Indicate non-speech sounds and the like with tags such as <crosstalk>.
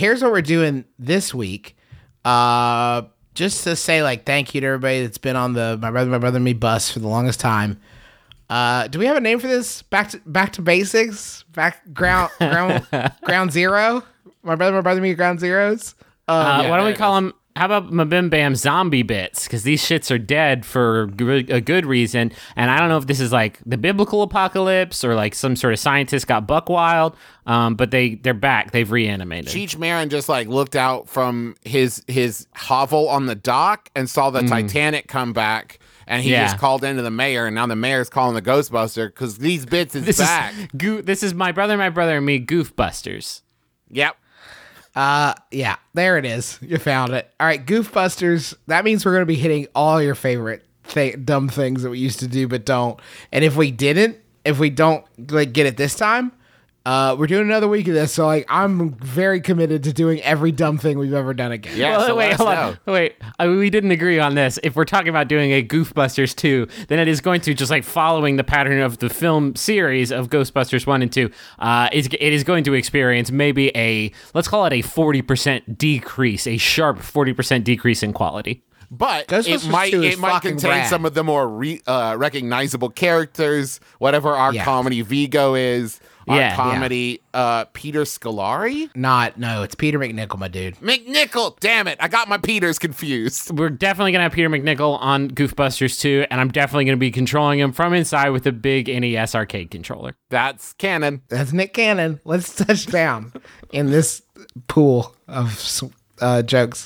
here's what we're doing this week. Uh, just to say like thank you to everybody that's been on the my brother, my brother, and me bus for the longest time. Uh, do we have a name for this? Back to back to basics. Back ground <laughs> ground ground zero. My brother, my brother, me ground zeros. Uh, yeah, why don't we there it call them? How about Mabim Bam zombie bits? Because these shits are dead for g- a good reason. And I don't know if this is like the biblical apocalypse or like some sort of scientist got buck wild. Um, but they they're back. They've reanimated. Cheech Marin just like looked out from his his hovel on the dock and saw the Titanic come back, and he Yeah. just called into the mayor, and now the mayor's calling the Ghostbuster because these bits is this back. is goo- this is my brother, my brother, and me, Goofbusters. Yep. Uh, yeah, there it is. You found it. All right, Goofbusters. That means we're gonna be hitting all your favorite th- dumb things that we used to do but don't. And if we didn't, if we don't like get it this time, uh, we're doing another week of this. So like, I'm very committed to doing every dumb thing we've ever done again. Yeah. Well, so wait, hold on. Wait, uh, we didn't agree on this. If we're talking about doing a Goofbusters 2, then it is going to just like following the pattern of the film series of Ghostbusters 1 and 2. Uh, is, it is going to experience maybe a, let's call it a 40% decrease, a sharp 40% decrease in quality. But Ghostbusters it might 2 it might contain rad. some of the more re, uh, recognizable characters. Whatever our Yeah. comedy Vigo is, our Yeah, yeah. comedy uh, Peter Scolari, Not no, it's Peter MacNicol, my dude. MacNicol. Damn it, I got my Peters confused. We're definitely going to have Peter MacNicol on Goofbusters 2, and I'm definitely going to be controlling him from inside with a big NES arcade controller. That's canon. That's Nick Cannon. Let's <laughs> touch down in this pool of uh, jokes.